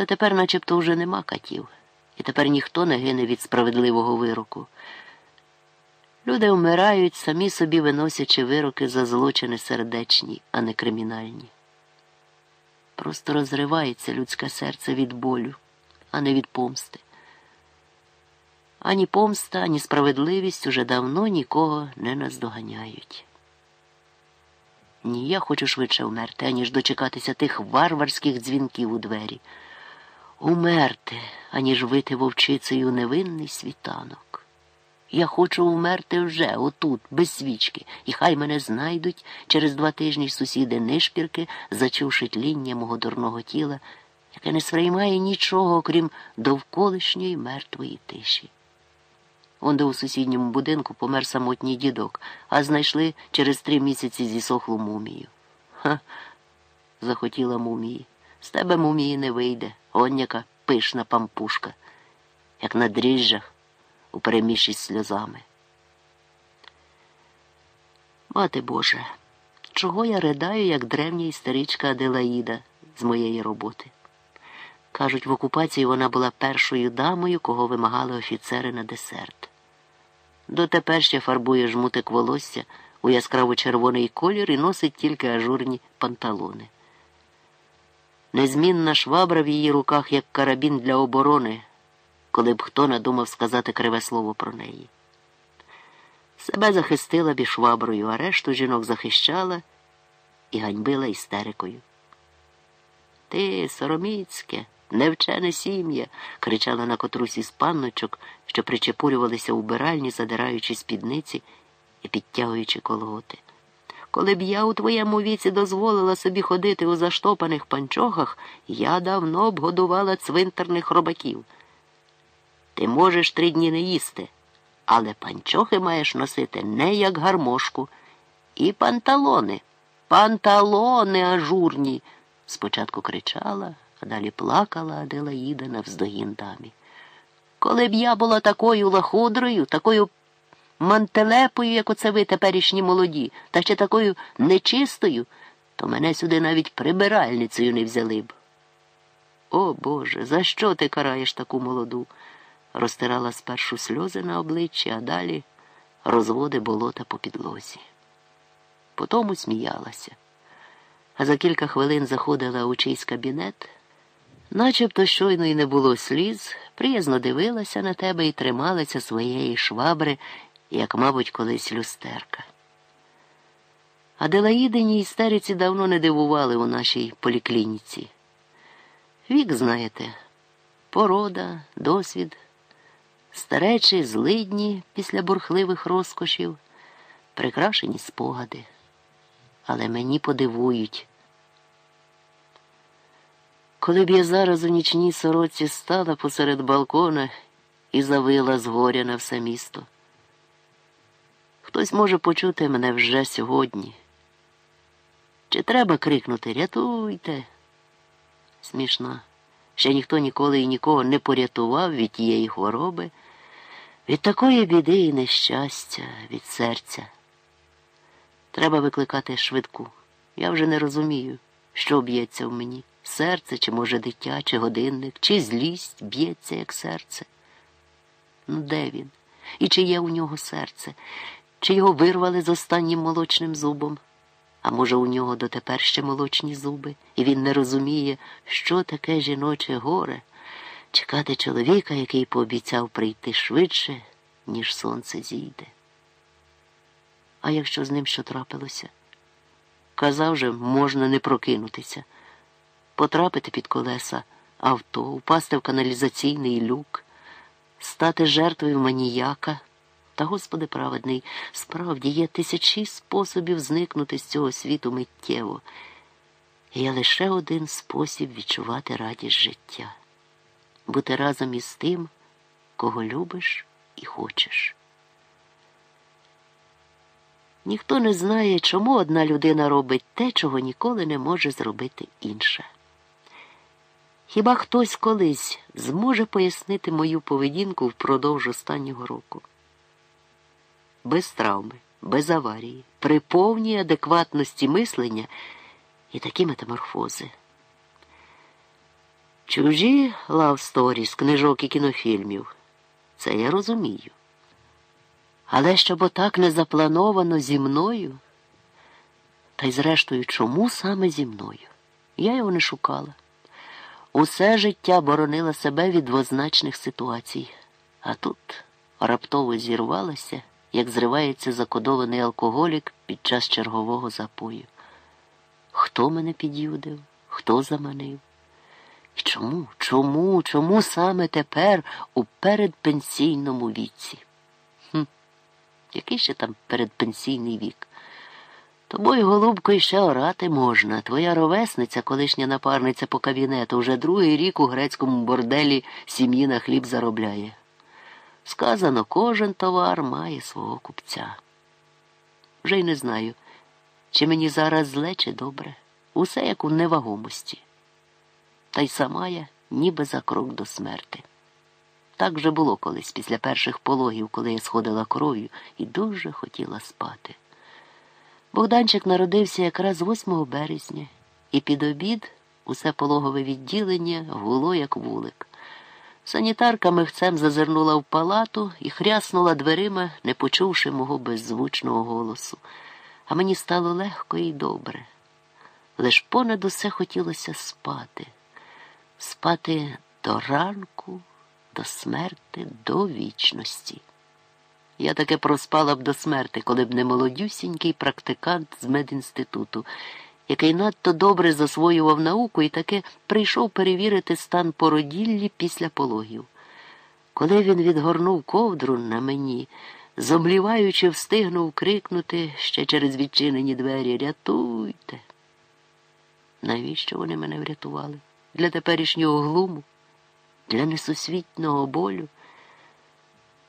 Але тепер начебто вже нема катів, і тепер ніхто не гине від справедливого вироку. Люди вмирають, самі собі виносячи вироки за злочини сердечні, а не кримінальні. Просто розривається людське серце від болю, а не від помсти. Ані помста, ані справедливість уже давно нікого не наздоганяють. Ні, я хочу швидше вмерти, аніж дочекатися тих варварських дзвінків у двері. Умерти, аніж вити вовчицею невинний світанок. Я хочу умерти вже, отут, без свічки, і хай мене знайдуть через два тижні сусіди нишпірки, зачувши тління мого дурного тіла, яке не сприймає нічого, окрім довколишньої мертвої тиші. Онде у сусідньому будинку помер самотній дідок, а знайшли через три місяці зісохлу мумію. Ха, захотіла мумії. З тебе мумії не вийде, он яка пишна пампушка, як на дріжджах у переміші сльозами. Мати Боже, чого я ридаю, як древня історичка Аделаїда з моєї роботи? Кажуть, в окупації вона була першою дамою, кого вимагали офіцери на десерт. Дотепер ще фарбує жмутик волосся у яскраво червоний колір і носить тільки ажурні панталони. Незмінна швабра в її руках, як карабін для оборони, коли б хто надумав сказати криве слово про неї. Себе захистила б і шваброю, а решту жінок захищала і ганьбила істерикою. Ти, сороміцьке, невчене сім'я, кричала на котрусь із панночок, що причепурювалися у биральні, задираючи спідниці і підтягуючи колготи. Коли б я у твоєму віці дозволила собі ходити у заштопаних панчохах, я давно б годувала цвинтарних робаків. Ти можеш три дні не їсти, але панчохи маєш носити не як гармошку. І панталони, панталони ажурні. Спочатку кричала, а далі плакала Аделаїда навздогін дамі. Коли б я була такою лахудрою, такою мантелепою, як оце ви теперішні молоді, та ще такою нечистою, то мене сюди навіть прибиральницею не взяли б. О Боже, за що ти караєш таку молоду? Розтирала спершу сльози на обличчі, а далі розводи болота по підлозі. Потому сміялася. А за кілька хвилин заходила у чийсь кабінет, начебто щойно й не було сліз, приязно дивилася на тебе і трималася своєї швабри, як, мабуть, колись люстерка. Аделаїдині істериці давно не дивували у нашій поліклініці. Вік, знаєте, порода, досвід, старечі, злидні після бурхливих розкошів, прикрашені спогади. Але мені подивують. Коли б я зараз у нічній сороці стала посеред балкона і завила з горя на все місто. Хтось може почути мене вже сьогодні. Чи треба крикнути Рятуйте? Смішно. Ще ніхто ніколи і нікого не порятував від тієї хвороби, від такої біди і нещастя, від серця. Треба викликати швидку. Я вже не розумію, що б'ється в мені серце, чи, може, дитя, чи годинник, чи злість б'ється, як серце. Ну, де він? І чи є у нього серце? Чи його вирвали з останнім молочним зубом? А може, у нього дотепер ще молочні зуби, і він не розуміє, що таке жіноче горе, чекати чоловіка, який пообіцяв прийти швидше, ніж сонце зійде. А якщо з ним що трапилося? Казав же, можна не прокинутися, потрапити під колеса авто, упасти в каналізаційний люк, стати жертвою маніяка. Та, Господи праведний, справді є тисячі способів зникнути з цього світу миттєво. Є лише один спосіб відчувати радість життя бути разом із тим, кого любиш і хочеш. Ніхто не знає, чому одна людина робить те, чого ніколи не може зробити інша. Хіба хтось колись зможе пояснити мою поведінку впродовж останнього року? Без травми, без аварії, при повній адекватності мислення і такі метаморфози. Чужі love story з книжок і кінофільмів. Це я розумію. Але щоб отак не заплановано зі мною. Та й зрештою, чому саме зі мною? Я його не шукала. Усе життя боронила себе від двозначних ситуацій, а тут раптово зірвалася, як зривається закодований алкоголік під час чергового запою. Хто мене під'юдив, хто заманив? І чому, чому, чому саме тепер у передпенсійному віці? Хм, Який ще там передпенсійний вік? Тобою, голубко, іще орати можна. Твоя ровесниця, колишня напарниця по кабінету, вже другий рік у грецькому борделі сім'ї на хліб заробляє. Сказано, кожен товар має свого купця. Вже й не знаю, чи мені зараз зле, чи добре. Усе як у невагомості. Та й сама я ніби за крок до смерти. Так вже було колись після перших пологів, коли я сходила кров'ю і дуже хотіла спати. Богданчик народився якраз 8 березня, і під обід усе пологове відділення гуло, як вулик. Санітарка михцем зазирнула в палату і хряснула дверима, не почувши мого беззвучного голосу. А мені стало легко і добре. Лиш понад усе хотілося спати, спати до ранку, до смерти, до вічності. Я таке проспала б до смерти, коли б не молодюсінький практикант з медінституту, який надто добре засвоював науку і таки прийшов перевірити стан породіллі після пологів. Коли він відгорнув ковдру на мені, зомліваючи, встигнув крикнути ще через відчинені двері Рятуйте. Навіщо вони мене врятували? Для теперішнього глуму, для несусвітнього болю.